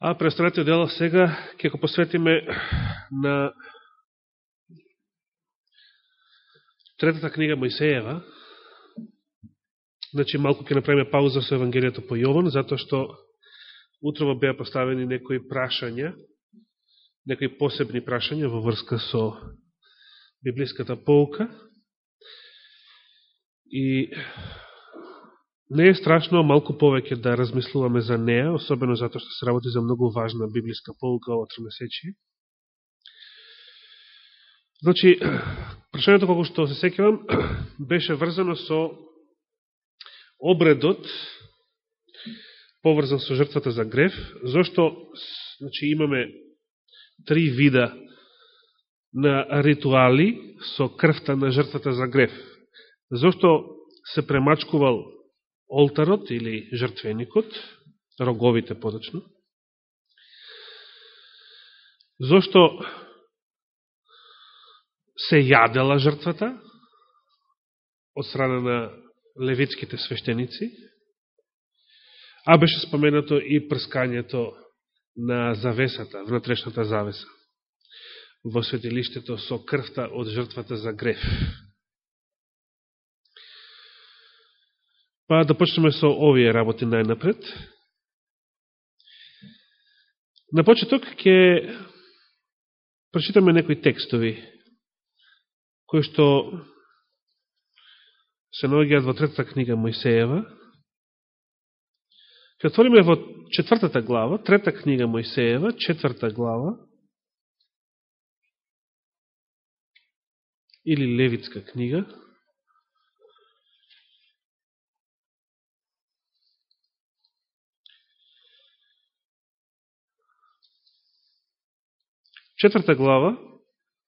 А преостанатиот дел сега ќе го посветиме на третата книга Моисеева. Значи, малку ќе направиме пауза со Евангелието по Јован, затоа што утрово беа поставени некои прашања, некои посебни прашања во врска со библиската полка. И не е страшно малку повеќе да размислуваме за неа, особено затоа што се работи за многу важна библиска полка ово тромесечие. Значи, прашањето колко што се секивам, беше врзано со обредот, поврзан со жртвата за греф, зашто значи, имаме три вида на ритуали со крвта на жртвата за греф. Зошто се премачкувал олтарот или жртвеникот, роговите подачно. Зошто се јадела жртвата од страна на левитските свештеници, а беше споменато и прскањето на завесата, внатрешната завеса во светилиштето со крвта од жртвата за греф. Па да почнеме со овие работи најнапред. На почеток ќе прочитаме некои текстови кои што се наоѓаат во третата книга Мојсеева. Ке отвориме во четвртата глава, трета книга Мојсеева, четврта глава, или Левитска книга. Четврта глава,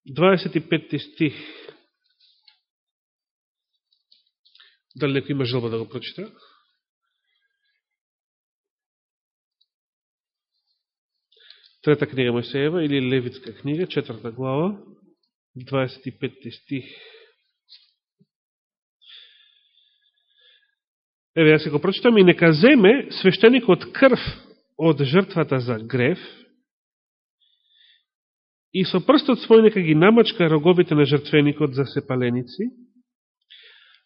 25 стих. Дали некој има желба да го прочита? Трета книга Мојсеева или Левитска книга, четврта глава, 25 стих. Еве, јас го прочитам и нека земе свештеникот крв од жртвата за грев, и со прстот свој нека ги намачка роговите на жртвеникот за сепаленици,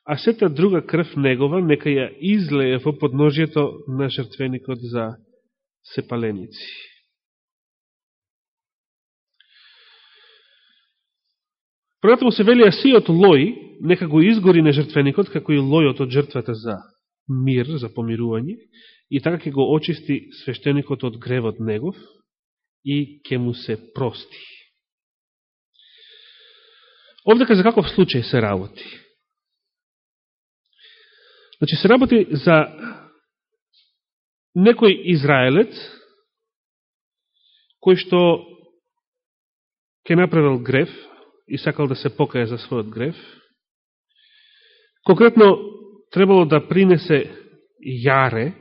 а сета друга крв негова нека ја излее во подножието на жртвеникот за сепаленици. Првато му се вели асиот лој, нека го изгори на жртвеникот, како и лојот од жртвата за мир, за помирување, и така ќе го очисти свештеникот од гревот негов и ќе му се прости. Овдека за каков случај се работи? Значи се работи за некој израелец кој што ќе направил греф и сакал да се покае за својот греф. Конкретно требало да принесе јаре,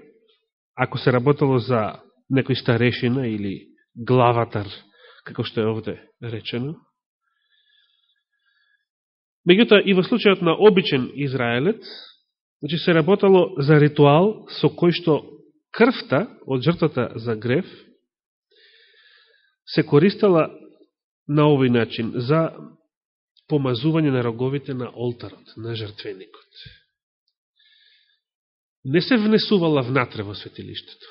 ако се работело за некој старешина или главатар, како што е овде речено. Меѓутоа и во случајот на обичен израелец, значи се работало за ритуал со кој што крвта од жртвата за греф се користала на овој начин за помазување на роговите на олтарот, на жртвеникот. Не се внесувала внатре во светилиштето.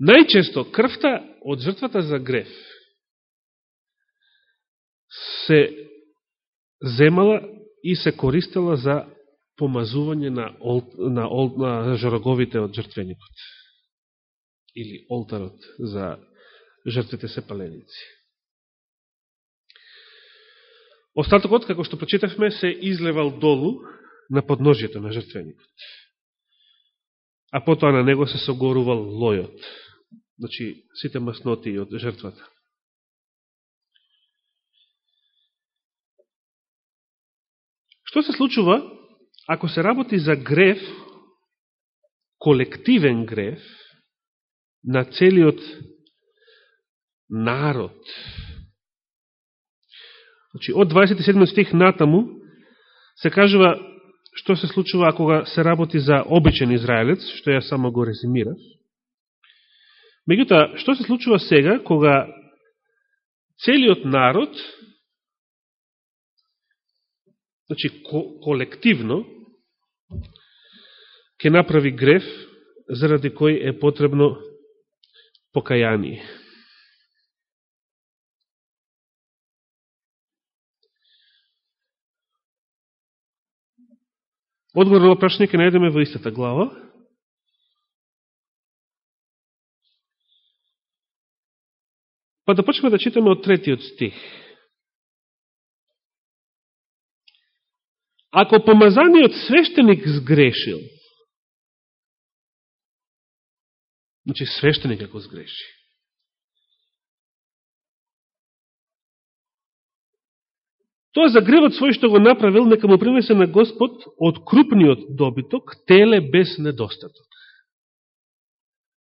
Најчесто крвта од жртвата за греф се земала и се користела за помазување на, ол, на, ол, на жороговите од жртвеникот или олтарот за жртвите се паленици. Остатокот, како што прочитавме се излевал долу на подножието на жртвеникот. А потоа на него се согорувал лојот, значи сите масноти од жртвата. Што се случува ако се работи за греф, колективен греф, на целиот народ? Значи, од 27 стих натаму се кажува што се случува кога се работи за обичен израелец, што ја само го резимирав. Меѓутоа, што се случува сега, кога целиот народ, значи колективно, ќе направи греф, заради кој е потребно покаяние. Одговор на прашање ќе најдеме во истата глава. Па да почнеме да читаме од третиот стих. Ако помазаниот свештеник сгрешил, значи свештеник ако сгреши, Тоа за гревот свој што го направил, нека му принесе на Господ од крупниот добиток, теле без недостаток.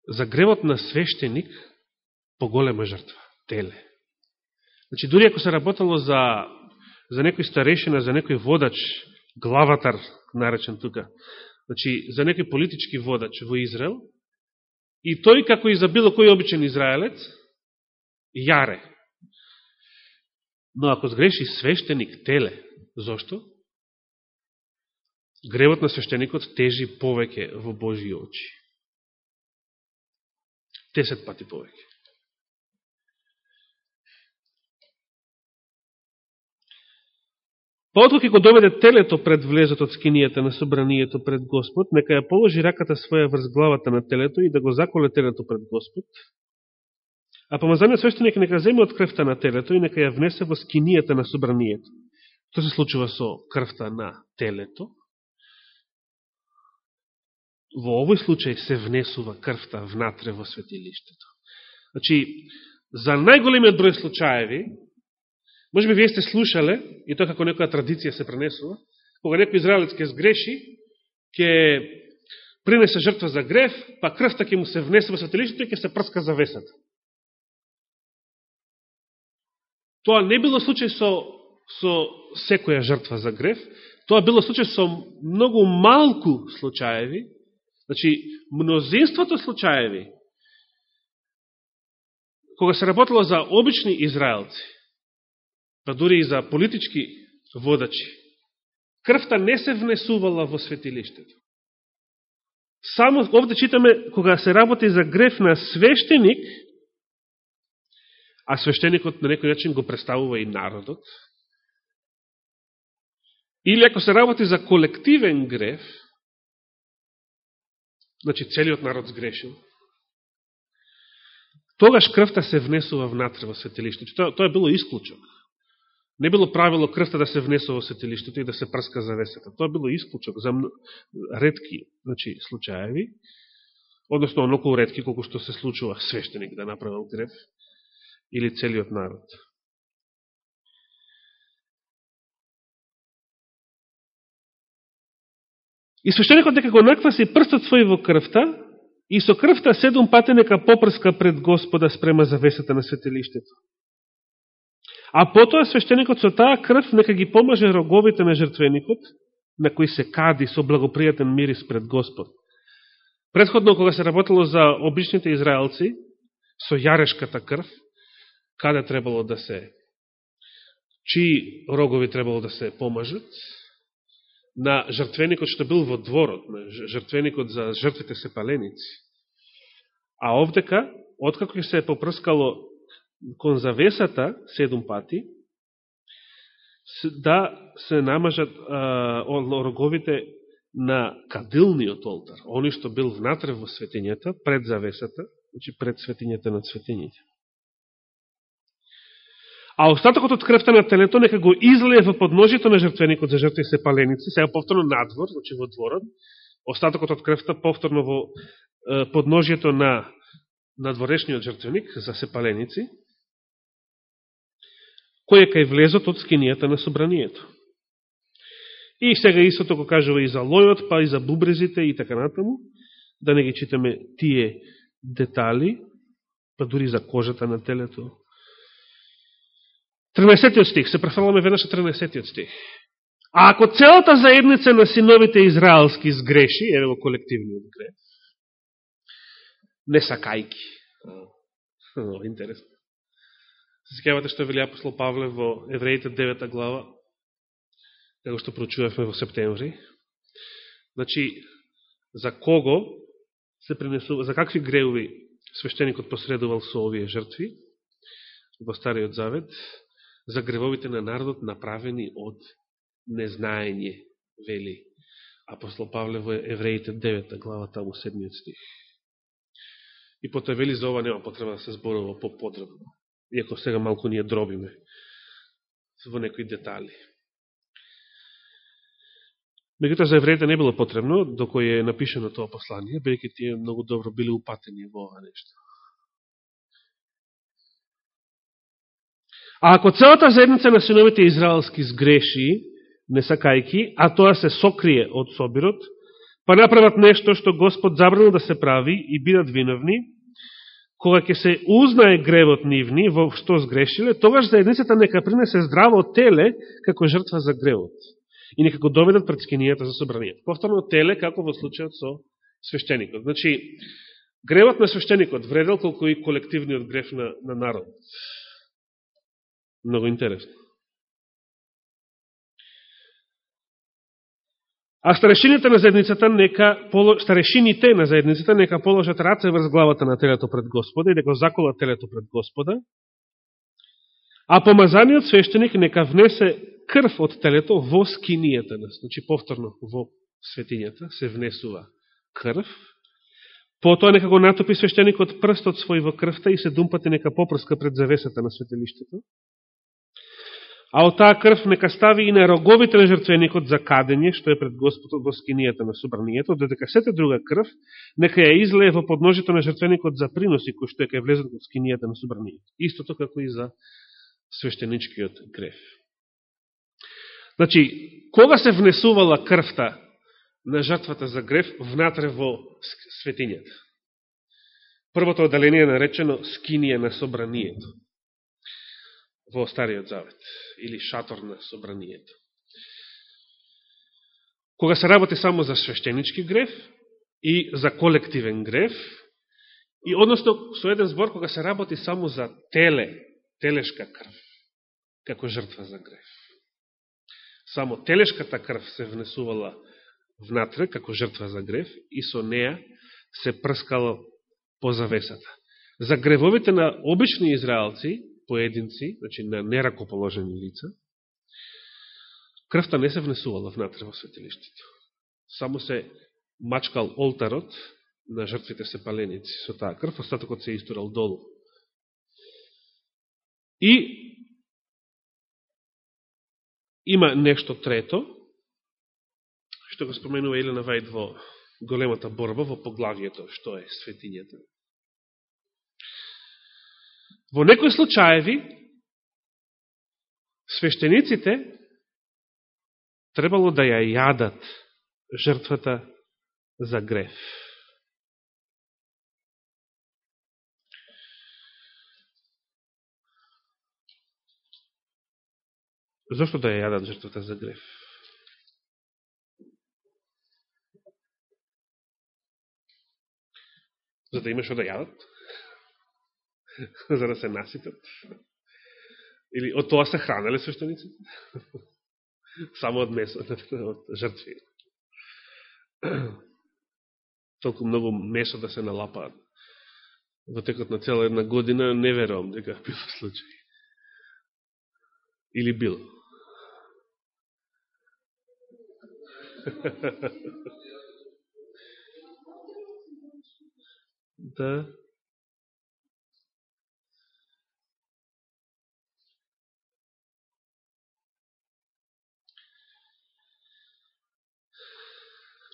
За гревот на свештеник, поголема жртва, теле. Значи, дури ако се работало за, за некој старешина, за некој водач, главатар, наречен тука, значи, за некој политички водач во Израел, и тој, како и за било кој обичен израелец, јаре, Но ако сгреши свештеник теле, зошто? Гревот на свештеникот тежи повеќе во Божи очи. Десет пати повеќе. Па откако го доведе телето пред влезот од скинијата на собранието пред Господ, нека ја положи раката своја врз главата на телето и да го заколе телето пред Господ, А помазаниот свештеник нека земе од крвта на телето и нека ја внесе во скинијата на собранието. Што се случува со крвта на телето? Во овој случај се внесува крвта внатре во светилиштето. Значи, за најголемиот број случаеви, може би вие сте слушале, и тоа како некоја традиција се пренесува, кога некој израелец ке сгреши, ке принесе жртва за греф, па крвта ќе му се внесе во светилиштето и ќе се прска завесата. Тоа не било случај со, со секоја жртва за греф, тоа било случај со многу малку случаеви, значи мнозинството случаеви, кога се работело за обични израелци, па дури и за политички водачи, крвта не се внесувала во светилиштето. Само овде читаме, кога се работи за греф на свештеник, а свештеникот на некој начин го представува и народот, или ако се работи за колективен греф, значи целиот народ сгрешил, тогаш крвта се внесува внатре во светилиштето. Тоа, тоа било исклучок. Не било правило крвта да се внесува во светилиштето и да се прска завесата. Тоа било исклучок за редки значи, случаеви, односно онолку редки колку што се случува свештеник да направил греф или целиот народ. И свештеникот дека го накваси прстот свој во крвта и со крвта седум пати нека попрска пред Господа спрема завесата на светилиштето. А потоа свещеникот со таа крв нека ги помаже роговите на жртвеникот, на кој се кади со благопријатен мирис пред Господ. Предходно, кога се работело за обичните израелци, со јарешката крв, каде требало да се, чии рогови требало да се помажат, на жртвеникот што бил во дворот, на жртвеникот за жртвите сепаленици. А овдека, откако се е попрскало кон завесата седум пати, да се намажат а, роговите на кадилниот олтар, они што бил внатре во светињата, пред завесата, значи пред светињата на светињите. А остатокот од крвта на телето нека го излее во подножието на жртвеникот за жртви се паленици, сега повторно надвор, значи во дворот, остатокот од крвта повторно во подножието на надворешниот жртвеник за сепаленици, кој е кај влезот од скинијата на собранието. И сега истото го кажува и за лојот, па и за бубрезите и така натаму, да не ги читаме тие детали, па дури за кожата на телето, 13 стих, се префрламе веднаш 13 стих. А ако целата заедница на синовите израелски сгреши, еве го колективниот грех, не сакајки. Интересно. Се секавате што вели апостол Павле во Евреите 9 глава, како што прочувавме во септември. Значи, за кого се принесува, за какви греуви свештеникот посредувал со овие жртви во Стариот Завет, за гревовите на народот направени од незнаење, вели апостол Павле во Евреите 9 глава, таму 7 стих. И потоа вели за ова нема потреба да се зборува по-подребно, иако сега малку ние дробиме во некои детали. Меѓутоа за евреите не било потребно, докој е напишено тоа послание, бејќи тие многу добро биле упатени во ова нешто. А ако целата заедница на синовите израелски сгреши, не сакајки, а тоа се сокрие од собирот, па направат нешто што Господ забранил да се прави и бидат виновни, кога ќе се узнае гревот нивни во што сгрешиле, тогаш заедницата нека принесе здраво теле како жртва за гревот и нека го доведат пред скинијата за собранијата. Повторно теле како во случајот со свештеникот. Значи, гревот на свештеникот вредел колку и колективниот грев на, на народ. Много интересно. А старешините на заедницата нека старешините на заедницата нека положат раце врз главата на телето пред Господа и дека заколат телето пред Господа. А помазаниот свештеник нека внесе крв од телето во скинијата. Значи повторно во светињата се внесува крв. Потоа нека го натопи свештеникот прстот свој во крвта и се думпати нека попрска пред завесата на светилиштето а од таа крв нека стави и на роговите на жртвеникот за кадење, што е пред Господот во скинијата на собранијето, додека сета друга крв нека ја излее во подножито на жртвеникот за приноси, кој што е кај влезат во скинијата на собранијето. Истото како и за свештеничкиот крев. Значи, кога се внесувала крвта на жртвата за грев внатре во светињата? Првото одаление е наречено скинија на собранијето во Стариот Завет, или шатор на собранието. Кога се работи само за свештенички греф и за колективен греф, и односно со еден збор кога се работи само за теле, телешка крв, како жртва за греф. Само телешката крв се внесувала внатре како жртва за греф и со неа се прскало по завесата. За гревовите на обични израелци, поединци, значи на неракоположени лица, крвта не се внесувала внатре во светилиштето. Само се мачкал олтарот на жртвите се паленици со таа крв, остатокот се истурал долу. И има нешто трето, што го споменува Елена Вајд во големата борба, во поглавието, што е светињата. Во некои случаеви, свештениците требало да ја јадат жртвата за греф. Зошто да ја јадат жртвата за греф? За да имаш да јадат? за да се наситат. Или од тоа се хранеле свештениците? Само од месо, од жртви. Толку многу месо да се налапаат во текот на цела една година, не верувам дека било случај. Или бил. да.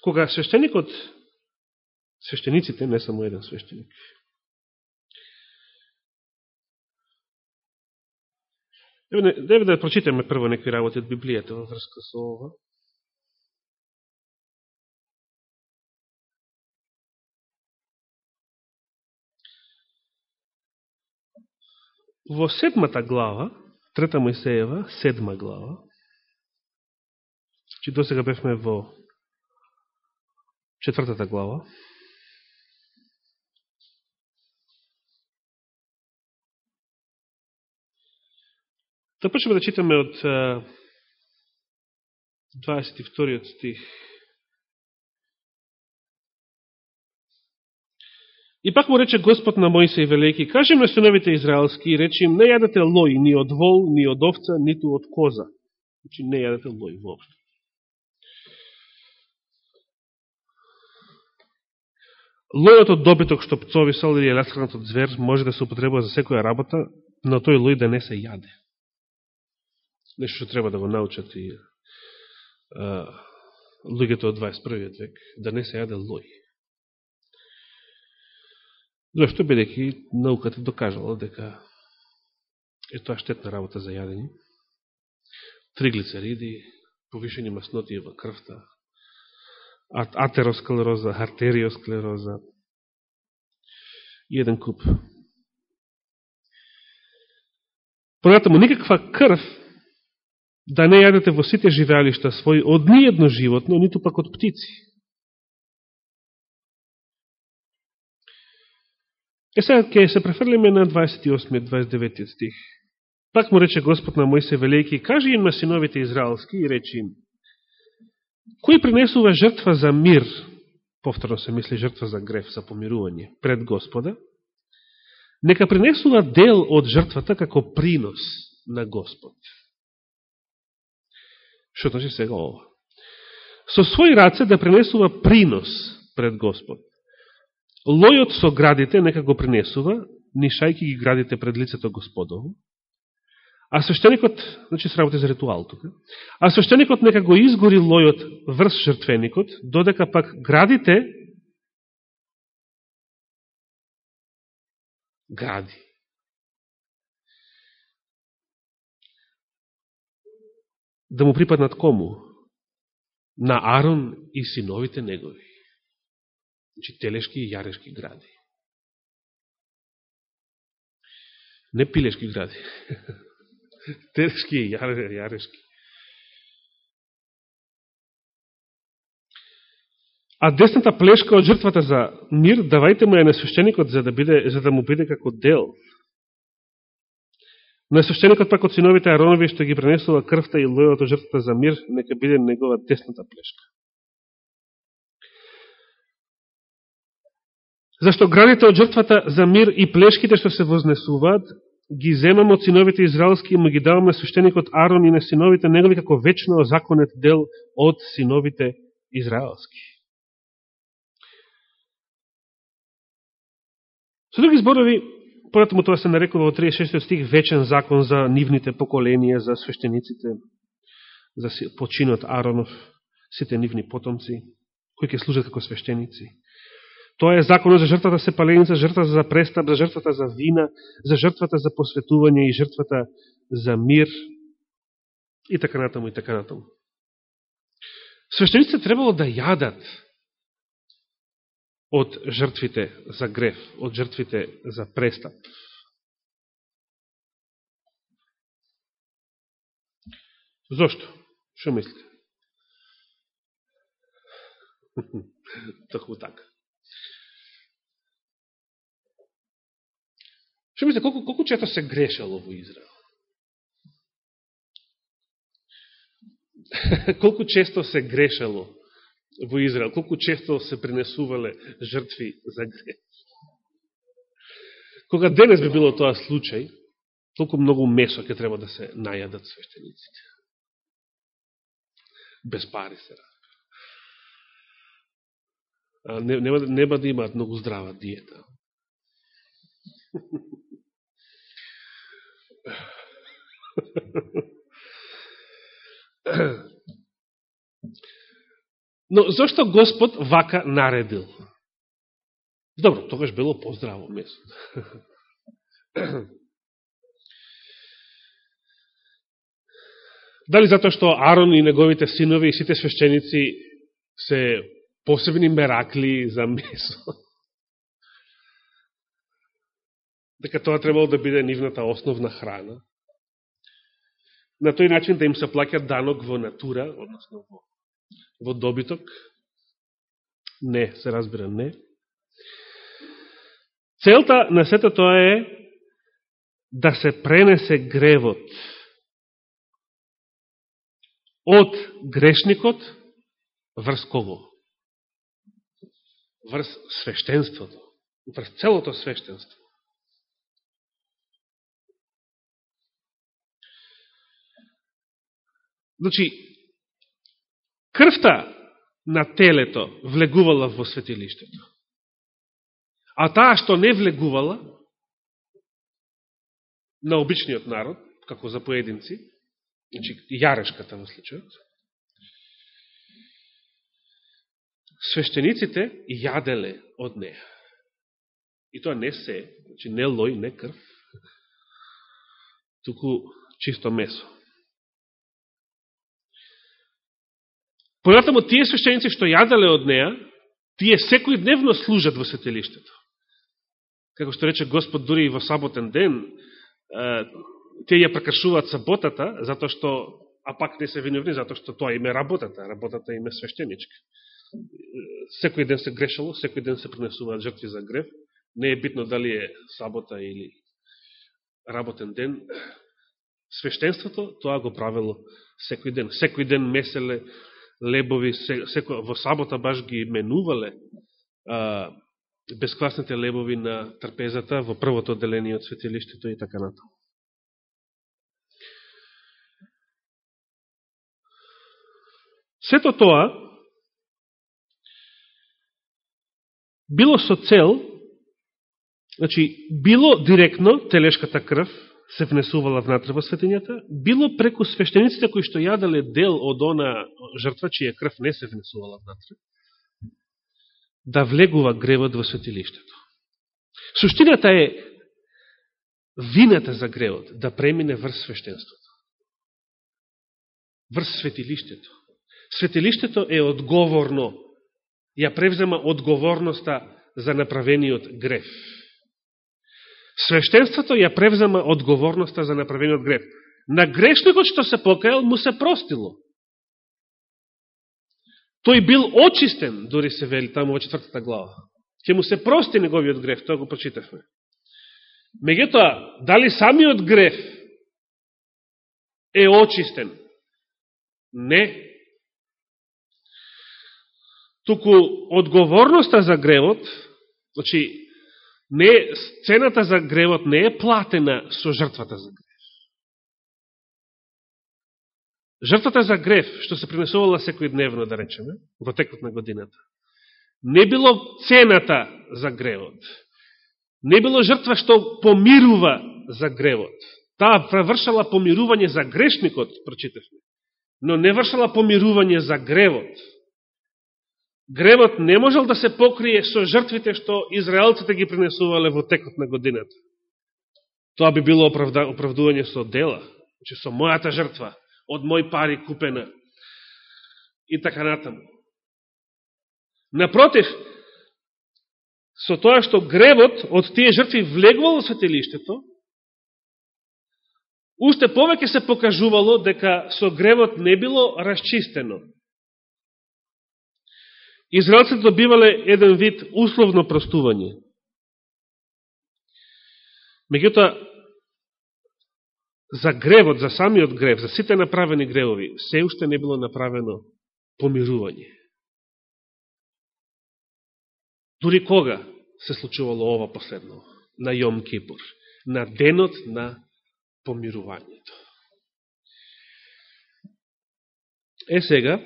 Кога свештеникот, свештениците, не само еден свештеник, Деве да прочитаме прво некои работи од Библијата во врска со ова. Во седмата глава, трета Мојсеева, седма глава, че до сега бевме во четвртата глава. Да почнеме да читаме од 22 стих. И пак му рече Господ на Мојсей Велики, кажем на синовите израелски и речи им, не јадете лој ни од вол, ни од овца, ниту од коза. Значи не јадете лој воопшто. Лојот од добиток што пцовисал или ласкранат од звер може да се употребува за секоја работа, но тој лој да не се јаде. Нешто што треба да го научат и а, луѓето од 21. век, да не се јаде лој. Зошто бидеќи науката докажала дека е тоа штетна работа за јадење. Триглицериди, повишени маснотија во крвта, атеросклероза, артериосклероза и еден куп. Понатаму, никаква крв да не јадете во сите живеалишта своји од ниједно животно, ниту пак од птици. Е сега ќе се префрлиме на 28-29 стих. Пак му рече Господ на Мојсе Велики, кажи им на синовите израелски и речи им, кој принесува жртва за мир, повторно се мисли жртва за греф, за помирување, пред Господа, нека принесува дел од жртвата како принос на Господ. Што значи сега ова? Со своји раце да принесува принос пред Господ. Лојот со градите нека го принесува, нишајки ги градите пред лицето Господово, а свештеникот, значи се работи за ритуал тука, а свештеникот нека го изгори лојот врз жртвеникот, додека пак градите гради. Да му припаднат кому? На Арон и синовите негови. Значи, телешки и јарешки гради. Не пилешки гради. телешки и јарешки. А десната плешка од жртвата за мир, давајте му ја на свещеникот за да, биде, за да му биде како дел. На свещеникот пак од синовите Аронови што ги пренесува крвта и лојот од жртвата за мир, нека биде негова десната плешка. Зашто граните од жртвата за мир и плешките што се вознесуваат, ги земам од синовите израелски и му ги давам на свещеникот Арон и на синовите негови како вечно законет дел од синовите израелски. Со други зборови, понатаму тоа се нарекува во 36 стих вечен закон за нивните поколенија, за свещениците, за починот Аронов, сите нивни потомци, кои ќе служат како свещеници. Тоа е законот за жртвата се паленица, жртвата за престап, за жртвата за вина, за жртвата за посветување и жртвата за мир и така натаму и така натаму. Свештениците требало да јадат од жртвите за греф, од жртвите за престап. Зошто? Шо мислите? Токму така. Што мислите, колку, колку често се грешало во Израел? колку често се грешало во Израел? Колку често се принесувале жртви за греш? Кога денес би било тоа случај, толку многу месо ќе треба да се најадат свештениците. Без пари се разбира. Нема, да, нема да имаат многу здрава диета. Но зашто Господ вака наредил? Добро, тогаш било поздраво место. Дали затоа што Арон и неговите синови и сите свещеници се посебни меракли за месо? дека тоа требало да биде нивната основна храна. На тој начин да им се плаќа данок во натура, односно во во добиток? Не, се разбира, не. Целта на сето тоа е да се пренесе гревот од грешникот врз кого? Врз свештенството, врз целото свештенство. Значи, крвта на телето влегувала во светилиштето. А таа што не влегувала на обичниот народ, како за поединци, значи јарешката во случајот, свештениците јаделе од неја. И тоа не се, значи не лој, не крв, туку чисто месо. Понатаму, тие свещеници што јаделе од неја, тие секој дневно служат во светилиштето. Како што рече Господ, дури и во саботен ден, тие ја прекршуваат саботата, затоа што, а пак не се виновни, затоа што тоа име работата, работата име свештеничка. Секој ден се грешало, секој ден се принесуваат жртви за грев, не е битно дали е сабота или работен ден, свештенството тоа го правило секој ден. Секој ден меселе лебови, секо, во сабота баш ги менувале а, бесквасните лебови на трпезата во првото отделение од светилиштето и така натаму. Сето тоа било со цел, значи, било директно телешката крв, се внесувала внатре во светињата, било преку свештениците кои што јадале дел од она жртва, чија крв не се внесувала внатре, да влегува гревот во светилиштето. Суштината е вината за гревот да премине врз свештенството. Врз светилиштето. Светилиштето е одговорно, ја превзема одговорноста за направениот грев свештенството ја превзема одговорноста за направениот греф. На грешникот што се покајал, му се простило. Тој бил очистен, дори се вели таму во четвртата глава. Ке му се прости неговиот греф, тоа го прочитавме. Меѓутоа, дали самиот греф е очистен? Не. Туку одговорноста за гревот, значи, не, цената за гревот не е платена со жртвата за грев. Жртвата за грев, што се принесувала секој дневно, да речеме, во текот на годината, не било цената за гревот. Не било жртва што помирува за гревот. Таа вршала помирување за грешникот, прочитавме, но не вршала помирување за гревот гревот не можел да се покрие со жртвите што израелците ги принесувале во текот на годината. Тоа би било оправдување со дела, че со мојата жртва, од мој пари купена и така натаму. Напротив, со тоа што гревот од тие жртви влегувал во светилиштето, уште повеќе се покажувало дека со гревот не било расчистено Израелците добивале еден вид условно простување. Меѓутоа, за гревот, за самиот грев, за сите направени гревови, се уште не било направено помирување. Дури кога се случувало ова последно? На Јом Кипур. На денот на помирувањето. Е сега,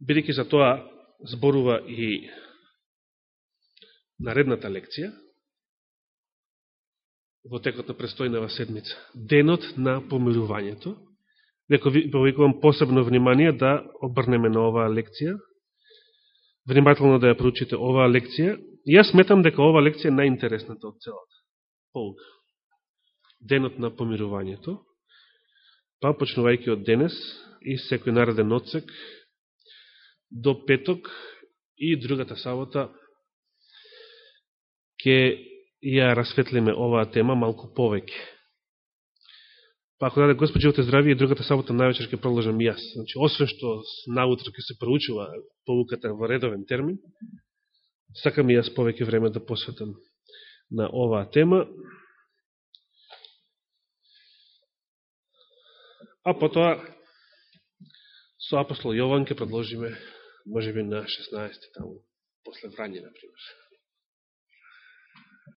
бидеќи за тоа зборува и наредната лекција, во текот на престојнава седмица, денот на помирувањето, дека ви повикувам посебно внимание да обрнеме на оваа лекција, внимателно да ја проучите оваа лекција. И јас сметам дека оваа лекција е најинтересната од целата. Полга. Денот на помирувањето, па почнувајќи од денес и секој нареден одсек, до петок и другата сабота ќе ја расветлиме оваа тема малку повеќе. Па ако даде Господи живот и здравие, другата сабота највечер ќе продолжам јас. Значи, освен што наутро ќе се проучува полуката во редовен термин, сакам и јас повеќе време да посветам на оваа тема. А потоа со апостол Јован ќе продолжиме, може би на 16 таму, после врање, например.